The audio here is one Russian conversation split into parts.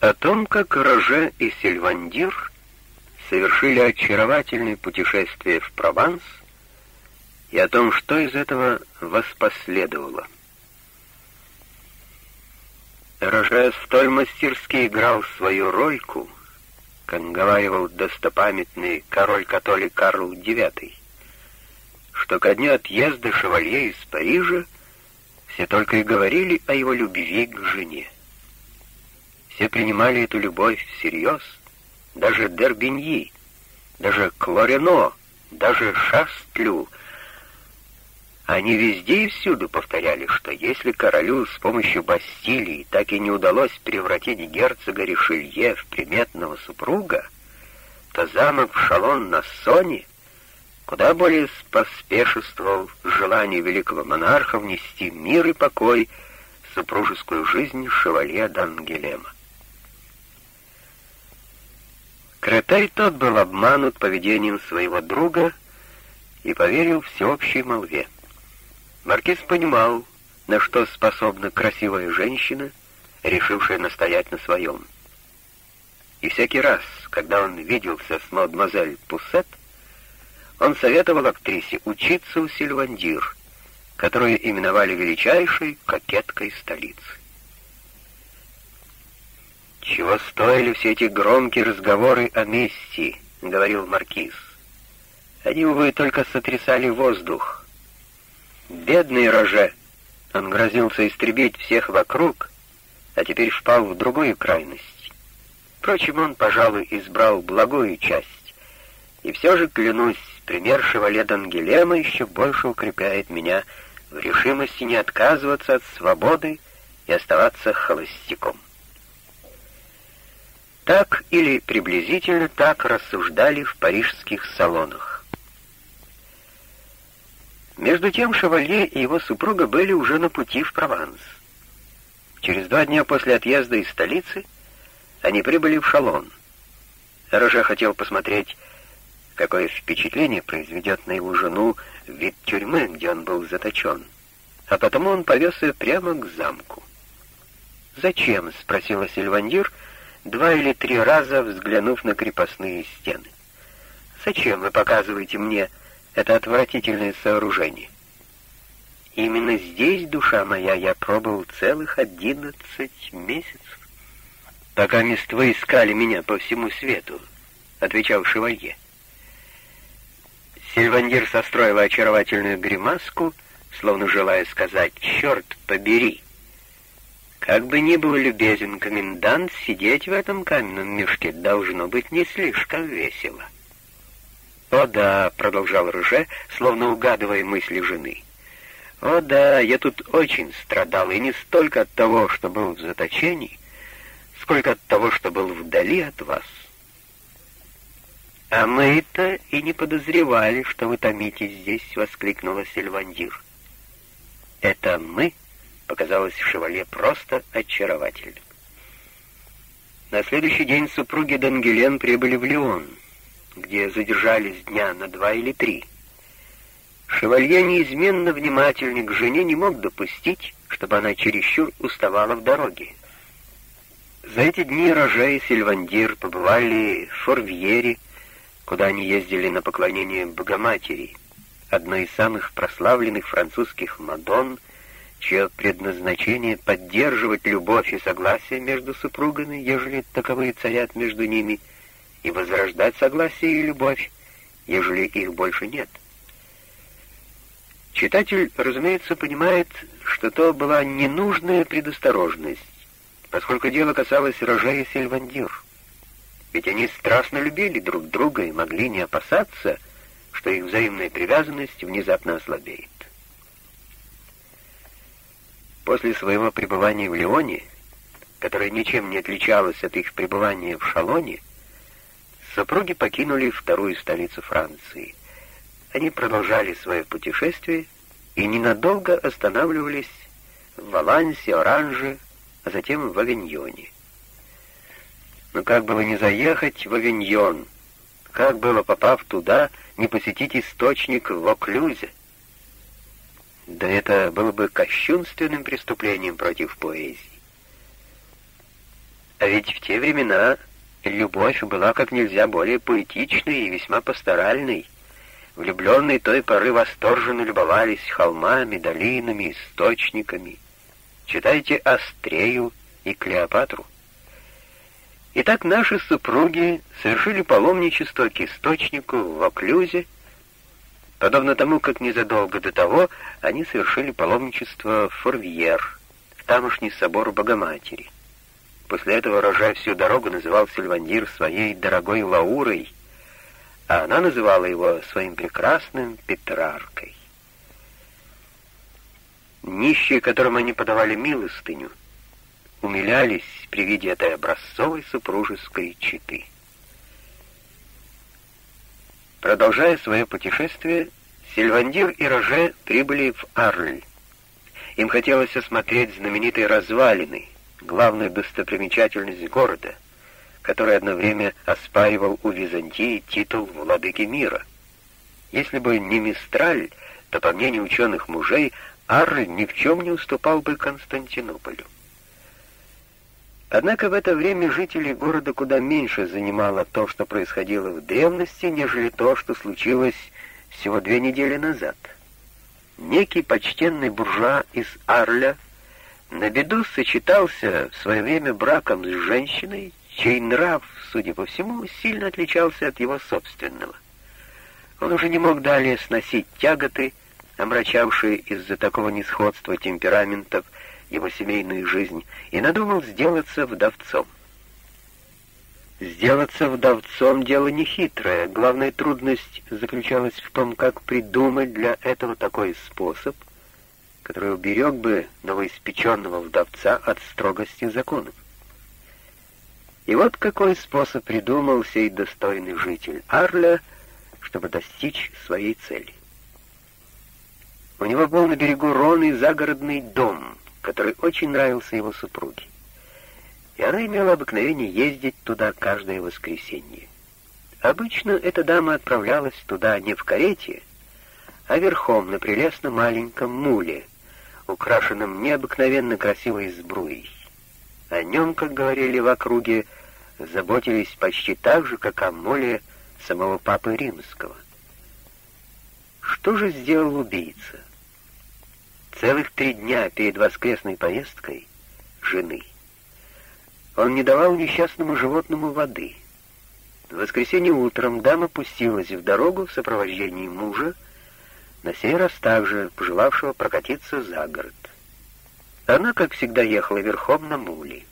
О том, как Роже и Сильвандир совершили очаровательное путешествие в Прованс, и о том, что из этого воспоследовало. Роже столь мастерски играл свою рольку, как говаривал достопамятный король-католик Карл IX, что ко дню отъезда шевалье из Парижа все только и говорили о его любви к жене. Все принимали эту любовь всерьез, даже Дербиньи, даже Клорено, даже Шастлю. Они везде и всюду повторяли, что если королю с помощью Бастилии так и не удалось превратить герцога Ришелье в приметного супруга, то замок Шалон на Соне куда более поспешествовал желанию великого монарха внести мир и покой в супружескую жизнь шевалье Дангелема. Кретей тот был обманут поведением своего друга и поверил всеобщей молве. Маркиз понимал, на что способна красивая женщина, решившая настоять на своем. И всякий раз, когда он виделся с мадемуазель Пуссет, он советовал актрисе учиться у Сильвандир, которую именовали величайшей кокеткой столицы. «Чего стоили все эти громкие разговоры о мести?» — говорил Маркиз. «Они, увы, только сотрясали воздух. Бедный Роже! Он грозился истребить всех вокруг, а теперь впал в другую крайность. Впрочем, он, пожалуй, избрал благую часть. И все же, клянусь, пример шевале Дангелема еще больше укрепляет меня в решимости не отказываться от свободы и оставаться холостяком. Так или приблизительно так рассуждали в парижских салонах. Между тем Шевалье и его супруга были уже на пути в Прованс. Через два дня после отъезда из столицы они прибыли в Шалон. Роже хотел посмотреть, какое впечатление произведет на его жену вид тюрьмы, где он был заточен. А потому он повез ее прямо к замку. «Зачем?» — спросила Сильвандир — два или три раза взглянув на крепостные стены. «Зачем вы показываете мне это отвратительное сооружение?» «Именно здесь, душа моя, я пробыл целых одиннадцать месяцев, пока мест искали меня по всему свету», — отвечал шевалье. Сильвандир состроила очаровательную гримаску, словно желая сказать «Черт побери!» Как бы ни был любезен комендант, сидеть в этом каменном мешке должно быть не слишком весело. «О да», — продолжал Руже, словно угадывая мысли жены. «О да, я тут очень страдал, и не столько от того, что был в заточении, сколько от того, что был вдали от вас». «А мы-то и не подозревали, что вы томитесь здесь», — воскликнула Сильвандир. «Это мы?» Показалось Шевале просто очаровательным. На следующий день супруги Дангелен прибыли в Лион, где задержались дня на два или три. Шевалье, неизменно внимательный к жене, не мог допустить, чтобы она чересчур уставала в дороге. За эти дни Роже и Сильвандир побывали в Форвьере, куда они ездили на поклонение Богоматери, одной из самых прославленных французских Мадонн, чье предназначение — поддерживать любовь и согласие между супругами, ежели таковые царят между ними, и возрождать согласие и любовь, ежели их больше нет. Читатель, разумеется, понимает, что то была ненужная предосторожность, поскольку дело касалось Роже и Сильвандир. Ведь они страстно любили друг друга и могли не опасаться, что их взаимная привязанность внезапно ослабеет. После своего пребывания в Лионе, которое ничем не отличалось от их пребывания в Шалоне, супруги покинули вторую столицу Франции. Они продолжали свое путешествие и ненадолго останавливались в Валансе, Оранже, а затем в Авиньоне. Но как было не заехать в Авиньон? Как было, попав туда, не посетить источник в Оклюзе? Да это было бы кощунственным преступлением против поэзии. А ведь в те времена любовь была как нельзя более поэтичной и весьма пасторальной. Влюбленные той поры восторженно любовались холмами, долинами, источниками. Читайте Астрею и Клеопатру. Итак, наши супруги совершили паломничество к источнику в Оклюзе, подобно тому, как незадолго до того они совершили паломничество в Форвьер, в тамошний собор Богоматери. После этого Роже всю дорогу называл Сильвандир своей дорогой Лаурой, а она называла его своим прекрасным Петраркой. Нищие, которым они подавали милостыню, умилялись при виде этой образцовой супружеской четы. Продолжая свое путешествие, Сильвандир и Роже прибыли в Арль. Им хотелось осмотреть знаменитые развалины, главную достопримечательность города, который одно время оспаривал у Византии титул владыки мира. Если бы не Мистраль, то, по мнению ученых мужей, Арль ни в чем не уступал бы Константинополю. Однако в это время жителей города куда меньше занимало то, что происходило в древности, нежели то, что случилось всего две недели назад. Некий почтенный буржуа из Арля на беду сочетался в свое время браком с женщиной, чей нрав, судя по всему, сильно отличался от его собственного. Он уже не мог далее сносить тяготы, омрачавшие из-за такого несходства темпераментов его семейную жизнь, и надумал сделаться вдовцом. Сделаться вдовцом — дело нехитрое. Главная трудность заключалась в том, как придумать для этого такой способ, который уберег бы новоиспеченного вдовца от строгости законов. И вот какой способ придумал сей достойный житель Арля, чтобы достичь своей цели. У него был на берегу Роны загородный дом, который очень нравился его супруге. И она имела обыкновение ездить туда каждое воскресенье. Обычно эта дама отправлялась туда не в карете, а верхом на прелестно маленьком муле, украшенном необыкновенно красивой сбруей. О нем, как говорили в округе, заботились почти так же, как о моле самого Папы Римского. Что же сделал убийца? Целых три дня перед воскресной поездкой жены. Он не давал несчастному животному воды. В воскресенье утром дама пустилась в дорогу в сопровождении мужа, на сей раз также пожелавшего прокатиться за город. Она, как всегда, ехала верхом на муле.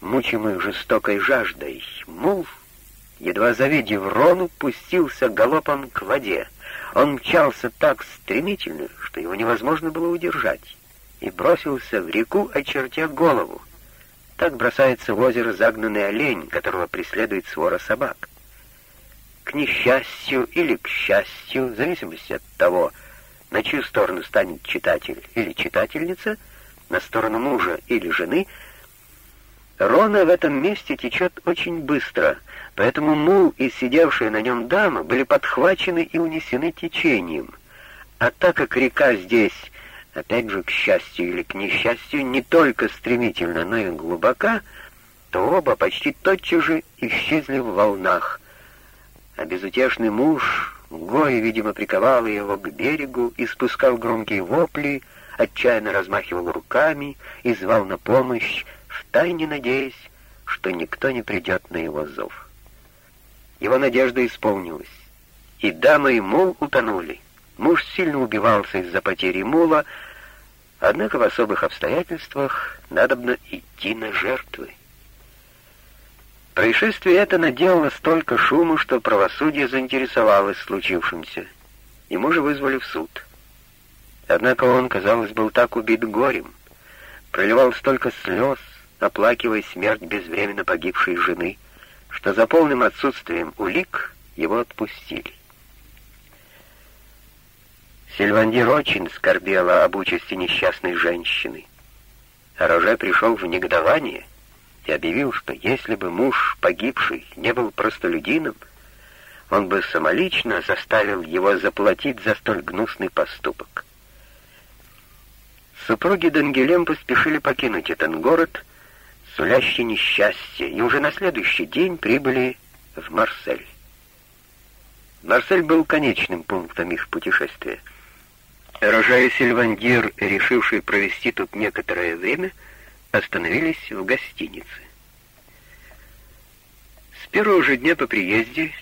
Мучимый жестокой жаждой, мул, едва завидев Рону, пустился галопом к воде — он мчался так стремительно, что его невозможно было удержать, и бросился в реку, очертя голову. Так бросается в озеро загнанный олень, которого преследует свора собак. К несчастью или к счастью, в зависимости от того, на чью сторону станет читатель или читательница, на сторону мужа или жены, Рона в этом месте течет очень быстро, Поэтому мул и сидевшая на нем дама были подхвачены и унесены течением. А так как река здесь, опять же, к счастью или к несчастью, не только стремительно, но и глубока, то оба почти тотчас же исчезли в волнах. А безутешный муж, горе, видимо, приковал его к берегу, и спускал громкие вопли, отчаянно размахивал руками и звал на помощь, втайне надеясь, что никто не придет на его зов. Его надежда исполнилась. И дама, и мул утонули. Муж сильно убивался из-за потери мула, однако в особых обстоятельствах надобно идти на жертвы. Происшествие это наделало столько шума, что правосудие заинтересовалось случившимся, и мужа вызвали в суд. Однако он, казалось, был так убит горем, проливал столько слез, оплакивая смерть безвременно погибшей жены — что за полным отсутствием улик его отпустили. Сильвандир очень скорбела об участи несчастной женщины. А Роже пришел в негодование и объявил, что если бы муж погибший не был простолюдином, он бы самолично заставил его заплатить за столь гнусный поступок. Супруги Дангелем поспешили покинуть этот город, сулящий несчастье, и уже на следующий день прибыли в Марсель. Марсель был конечным пунктом их путешествия. Рожа и Сильвандир, решившие провести тут некоторое время, остановились в гостинице. С первого же дня по приезде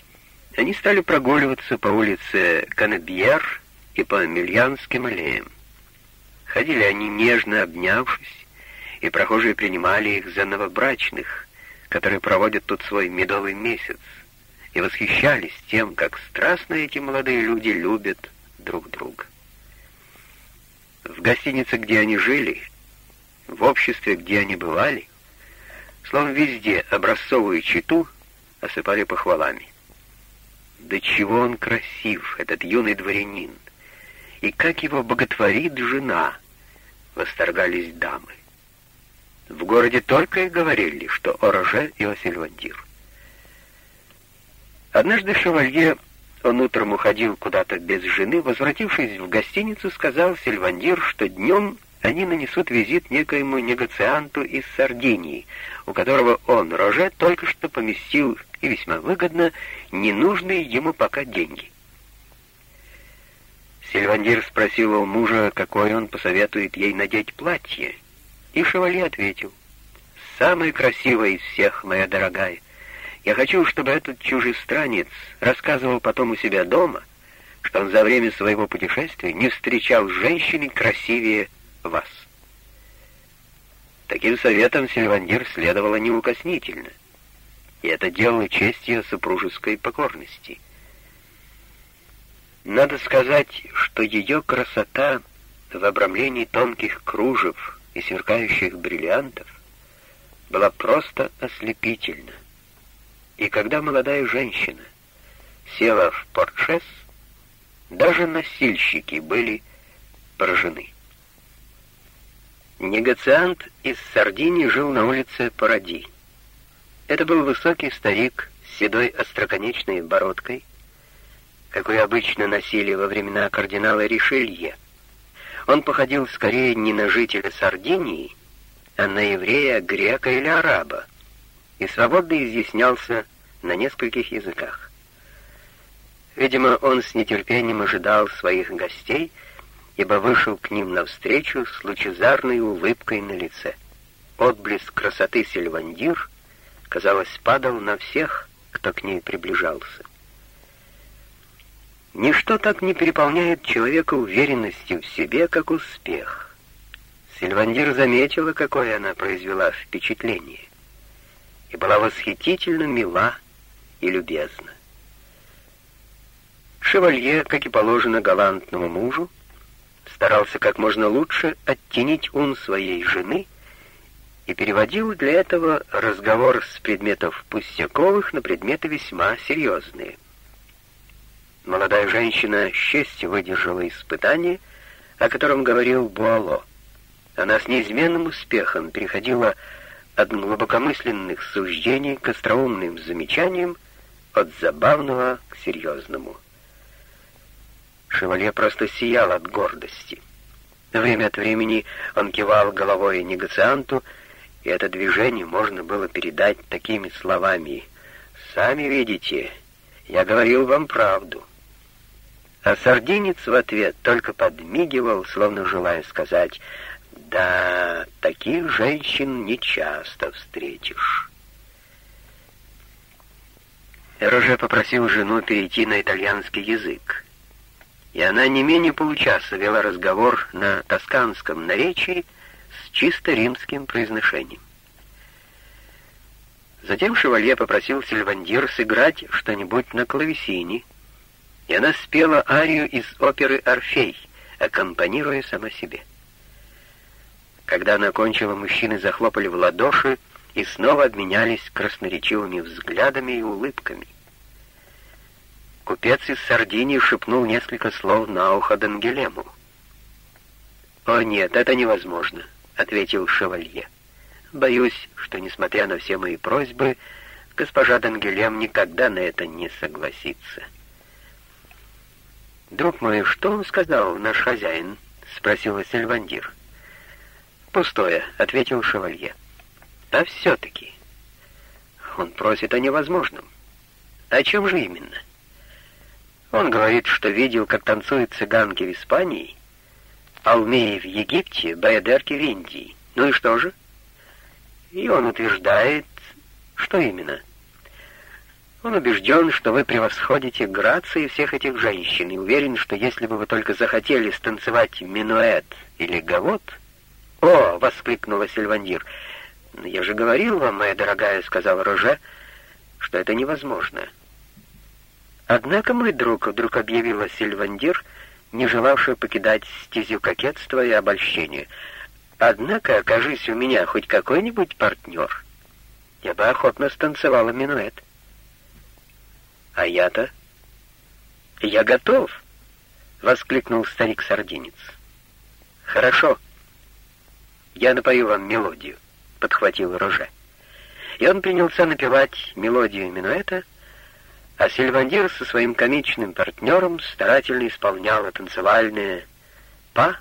они стали прогуливаться по улице Канабьер и по Мильянским аллеям. Ходили они нежно обнявшись, и прохожие принимали их за новобрачных, которые проводят тут свой медовый месяц, и восхищались тем, как страстно эти молодые люди любят друг друга. В гостинице, где они жили, в обществе, где они бывали, словно везде образцовую читу осыпали похвалами. Да чего он красив, этот юный дворянин, и как его боготворит жена, восторгались дамы. В городе только и говорили, что Ороже и Осильвандир. Однажды шевалье, он утром уходил куда-то без жены, возвратившись в гостиницу, сказал Сильвандир, что днем они нанесут визит некоему негацианту из Сардинии, у которого он, Роже, только что поместил, и весьма выгодно, ненужные ему пока деньги. Сильвандир спросил у мужа, какое он посоветует ей надеть платье, и шевалье ответил, «Самое красивое из всех, моя дорогая. Я хочу, чтобы этот чужестранец рассказывал потом у себя дома, что он за время своего путешествия не встречал женщины красивее вас». Таким советом Сильвандир следовало неукоснительно, и это делало честь ее супружеской покорности. Надо сказать, что ее красота в обрамлении тонких кружев — и сверкающих бриллиантов была просто ослепительна. И когда молодая женщина села в портшес, даже носильщики были поражены. Негациант из Сардинии жил на улице Паради. Это был высокий старик с седой остроконечной бородкой, какой обычно носили во времена кардинала Ришелье. Он походил скорее не на жителя Сардинии, а на еврея, грека или араба, и свободно изъяснялся на нескольких языках. Видимо, он с нетерпением ожидал своих гостей, ибо вышел к ним навстречу с лучезарной улыбкой на лице. Отблеск красоты Сильвандир, казалось, падал на всех, кто к ней приближался. Ничто так не переполняет человека уверенностью в себе, как успех. Сильвандир заметила, какое она произвела впечатление, и была восхитительно мила и любезна. Шевалье, как и положено галантному мужу, старался как можно лучше оттенить ум своей жены и переводил для этого разговор с предметов пустяковых на предметы весьма серьезные — молодая женщина с честью выдержала испытание, о котором говорил Буало. Она с неизменным успехом переходила от глубокомысленных суждений к остроумным замечаниям, от забавного к серьезному. Шевалье просто сиял от гордости. Время от времени он кивал головой негацианту, и это движение можно было передать такими словами «Сами видите, я говорил вам правду». А сардинец в ответ только подмигивал, словно желая сказать, «Да, таких женщин не часто встретишь». Роже попросил жену перейти на итальянский язык, и она не менее получаса вела разговор на тосканском наречии с чисто римским произношением. Затем шевалье попросил Сильвандир сыграть что-нибудь на клавесине — и она спела арию из оперы «Орфей», аккомпанируя сама себе. Когда она кончила, мужчины захлопали в ладоши и снова обменялись красноречивыми взглядами и улыбками. Купец из Сардинии шепнул несколько слов на ухо Дангелему. «О нет, это невозможно», — ответил шевалье. «Боюсь, что, несмотря на все мои просьбы, госпожа Дангелем никогда на это не согласится». «Друг мой, что он сказал, наш хозяин?» — спросила Сильвандир. «Пустое», — ответил шевалье. А все-таки он просит о невозможном. О чем же именно? Он говорит, что видел, как танцуют цыганки в Испании, Алмеи в Египте, Баядерки в Индии. Ну и что же? И он утверждает, что именно? Он убежден, что вы превосходите грации всех этих женщин и уверен, что если бы вы только захотели станцевать минуэт или гавот... «О!» — воскликнула Сильвандир. «Я же говорил вам, моя дорогая, — сказал Роже, — что это невозможно». Однако мой друг вдруг объявила Сильвандир, не желавшая покидать стезю кокетства и обольщения. Однако, окажись у меня хоть какой-нибудь партнер, я бы охотно станцевала минуэт. А я-то? Я готов, — воскликнул старик-сардинец. Хорошо. Я напою вам мелодию, — подхватил Роже. И он принялся напевать мелодию минуэта, — а Сильвандир со своим комичным партнером старательно исполняла танцевальные па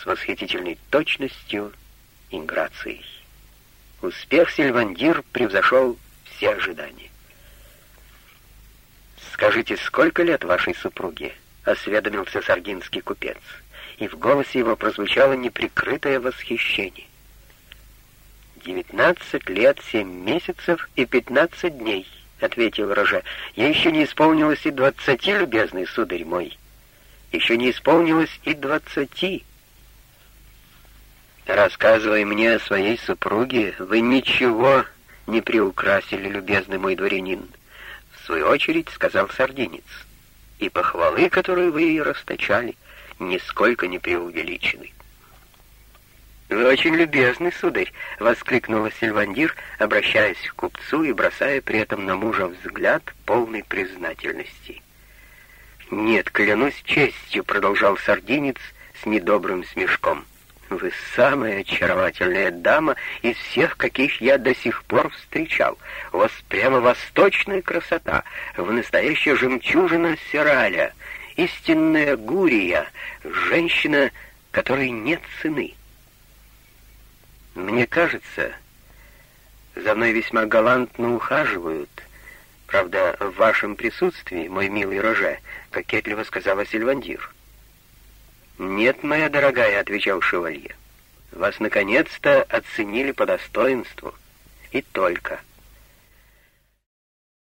с восхитительной точностью и грацией. Успех Сильвандир превзошел все ожидания. «Скажите, сколько лет вашей супруге?» — осведомился сардинский купец, и в голосе его прозвучало неприкрытое восхищение. «Девятнадцать лет, семь месяцев и пятнадцать дней», — ответил Роже. «Я еще не исполнилось и двадцати, любезный сударь мой. Еще не исполнилось и двадцати». «Рассказывая мне о своей супруге, вы ничего не приукрасили, любезный мой дворянин», — в свою очередь сказал сардинец. «И похвалы, которые вы ей расточали, нисколько не преувеличены». «Вы очень любезны, сударь!» — воскликнула Сильвандир, обращаясь к купцу и бросая при этом на мужа взгляд полной признательности. «Нет, клянусь честью!» — продолжал сардинец с недобрым смешком. «Вы самая очаровательная дама из всех, каких я до сих пор встречал. У вас прямо восточная красота, вы настоящая жемчужина Сираля, истинная гурия, женщина, которой нет цены». Мне кажется, за мной весьма галантно ухаживают. Правда, в вашем присутствии, мой милый Роже, кокетливо сказала Сильвандир. «Нет, моя дорогая», — отвечал шевалье. «Вас наконец-то оценили по достоинству. И только».